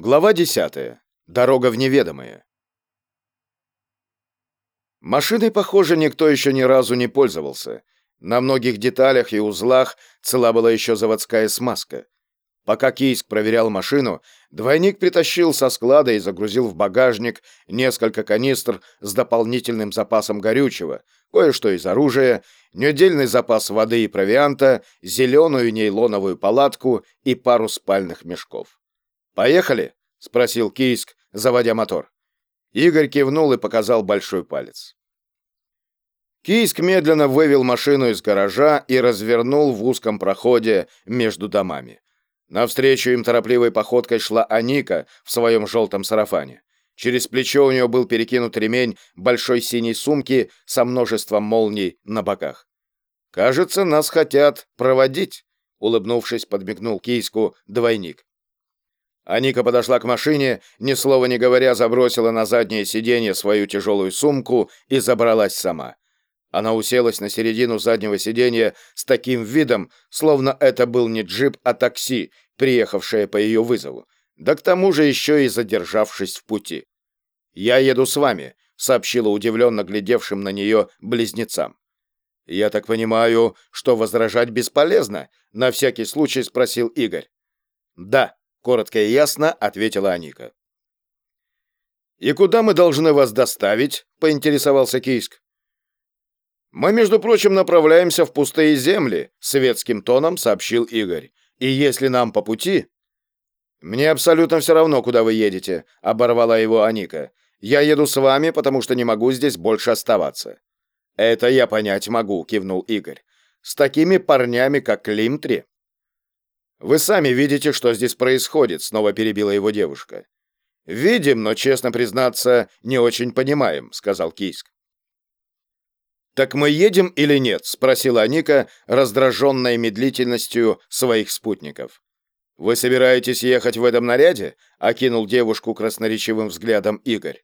Глава 10. Дорога в неведомое. Машиной, похоже, никто еще ни разу не пользовался. На многих деталях и узлах цела была еще заводская смазка. Пока Кийск проверял машину, двойник притащил со склада и загрузил в багажник несколько канистр с дополнительным запасом горючего, кое-что из оружия, недельный запас воды и провианта, зеленую нейлоновую палатку и пару спальных мешков. «Поехали?» — спросил Кийск, заводя мотор. Игорь кивнул и показал большой палец. Кийск медленно вывел машину из гаража и развернул в узком проходе между домами. Навстречу им торопливой походкой шла Аника в своем желтом сарафане. Через плечо у нее был перекинут ремень большой синей сумки со множеством молний на боках. «Кажется, нас хотят проводить», — улыбнувшись, подмигнул Кийску двойник. Аника подошла к машине, ни слова не говоря, забросила на заднее сиденье свою тяжелую сумку и забралась сама. Она уселась на середину заднего сиденья с таким видом, словно это был не джип, а такси, приехавшее по ее вызову. Да к тому же еще и задержавшись в пути. «Я еду с вами», — сообщила удивленно глядевшим на нее близнецам. «Я так понимаю, что возражать бесполезно?» — на всякий случай спросил Игорь. «Да», коротко и ясно ответила Аника. «И куда мы должны вас доставить?» — поинтересовался Кийск. «Мы, между прочим, направляемся в пустые земли», — светским тоном сообщил Игорь. «И если нам по пути...» «Мне абсолютно все равно, куда вы едете», — оборвала его Аника. «Я еду с вами, потому что не могу здесь больше оставаться». «Это я понять могу», — кивнул Игорь. «С такими парнями, как Климтри, «Вы сами видите, что здесь происходит», — снова перебила его девушка. «Видим, но, честно признаться, не очень понимаем», — сказал Кийск. «Так мы едем или нет?» — спросила Аника, раздраженная медлительностью своих спутников. «Вы собираетесь ехать в этом наряде?» — окинул девушку красноречивым взглядом Игорь.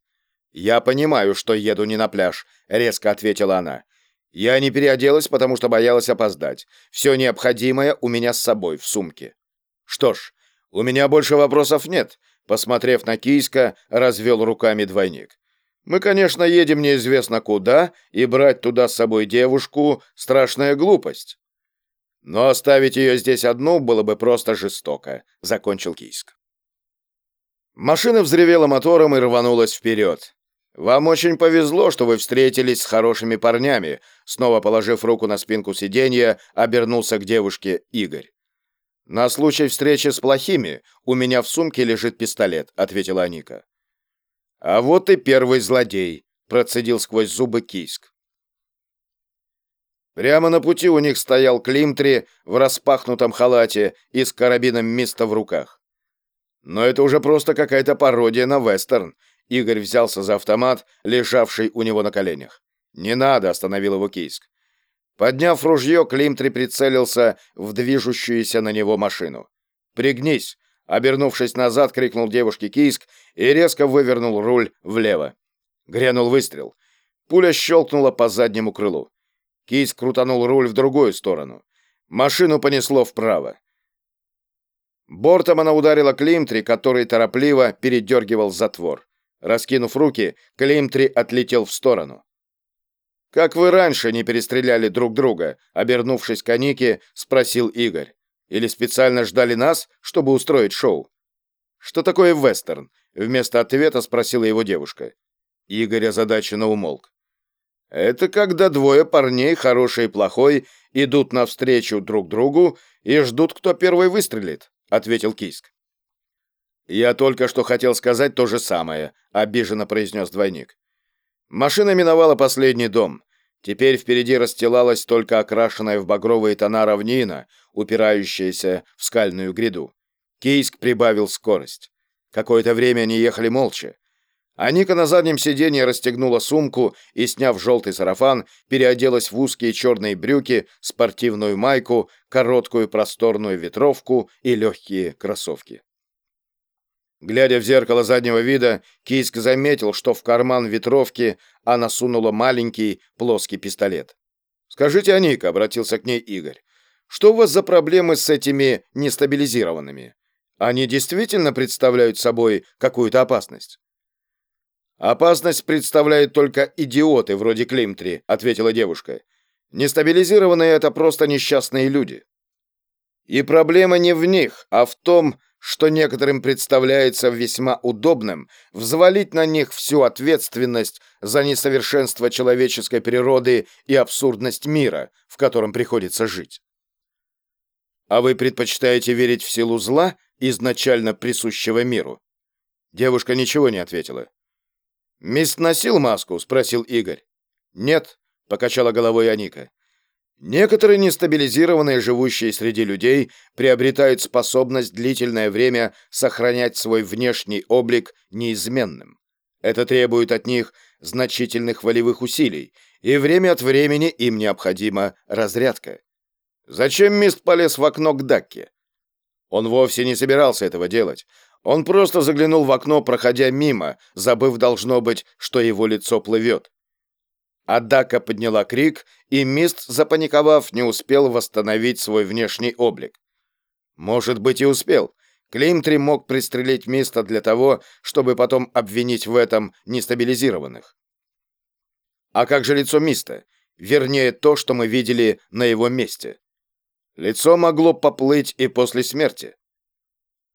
«Я понимаю, что еду не на пляж», — резко ответила она. Я не переоделась, потому что боялась опоздать. Все необходимое у меня с собой в сумке. Что ж, у меня больше вопросов нет, посмотрев на Кийска, развел руками двойник. Мы, конечно, едем неизвестно куда, и брать туда с собой девушку — страшная глупость. Но оставить ее здесь одну было бы просто жестоко, — закончил Кийск. Машина взревела мотором и рванулась вперед. «Вам очень повезло, что вы встретились с хорошими парнями», снова положив руку на спинку сиденья, обернулся к девушке Игорь. «На случай встречи с плохими у меня в сумке лежит пистолет», — ответила Аника. «А вот и первый злодей», — процедил сквозь зубы Кийск. Прямо на пути у них стоял Климтри в распахнутом халате и с карабином Миста в руках. Но это уже просто какая-то пародия на вестерн, Игорь взялся за автомат, лежавший у него на коленях. «Не надо!» — остановил его Кийск. Подняв ружье, Климтри прицелился в движущуюся на него машину. «Пригнись!» — обернувшись назад, крикнул девушке Кийск и резко вывернул руль влево. Грянул выстрел. Пуля щелкнула по заднему крылу. Кийск крутанул руль в другую сторону. Машину понесло вправо. Бортом она ударила Климтри, который торопливо передергивал затвор. Раскинув руки, Климтри отлетел в сторону. «Как вы раньше не перестреляли друг друга?» Обернувшись к Анике, спросил Игорь. «Или специально ждали нас, чтобы устроить шоу?» «Что такое вестерн?» Вместо ответа спросила его девушка. Игорь озадаченно умолк. «Это когда двое парней, хороший и плохой, идут навстречу друг другу и ждут, кто первый выстрелит», — ответил Кийск. «Я только что хотел сказать то же самое», — обиженно произнес двойник. Машина миновала последний дом. Теперь впереди расстилалась только окрашенная в багровые тона равнина, упирающаяся в скальную гряду. Кийск прибавил скорость. Какое-то время они ехали молча. Аника на заднем сиденье расстегнула сумку и, сняв желтый сарафан, переоделась в узкие черные брюки, спортивную майку, короткую просторную ветровку и легкие кроссовки. Глядя в зеркало заднего вида, Кийск заметил, что в карман ветровки она сунула маленький плоский пистолет. «Скажите, Аника», — обратился к ней Игорь, — «что у вас за проблемы с этими нестабилизированными?» Они действительно представляют собой какую-то опасность? Опасность представляют только идиоты вроде Климтри, ответила девушка. Нестабилизированные это просто несчастные люди. И проблема не в них, а в том, что некоторым представляется весьма удобным взвалить на них всю ответственность за несовершенство человеческой природы и абсурдность мира, в котором приходится жить. А вы предпочитаете верить в силу зла, изначально присущего миру? Девушка ничего не ответила. «Мисс носил маску?» — спросил Игорь. «Нет», — покачала головой Аника. «Некоторые нестабилизированные, живущие среди людей, приобретают способность длительное время сохранять свой внешний облик неизменным. Это требует от них значительных волевых усилий, и время от времени им необходима разрядка. Зачем Мист полез в окно к Дакке? Он вовсе не собирался этого делать. Он просто заглянул в окно, проходя мимо, забыв, должно быть, что его лицо плывет. Адака подняла крик, и Мист, запаниковав, не успел восстановить свой внешний облик. Может быть, и успел. Климтри мог пристрелить Миста для того, чтобы потом обвинить в этом нестабилизированных. А как же лицо Миста? Вернее, то, что мы видели на его месте. Лицо могло поплыть и после смерти.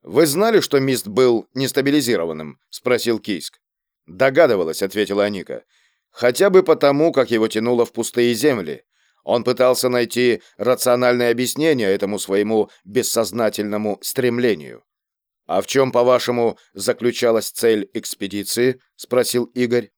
«Вы знали, что Мист был нестабилизированным?» — спросил Кийск. «Догадывалась», — ответила Аника. «Хотя бы потому, как его тянуло в пустые земли. Он пытался найти рациональное объяснение этому своему бессознательному стремлению». «А в чем, по-вашему, заключалась цель экспедиции?» — спросил Игорь.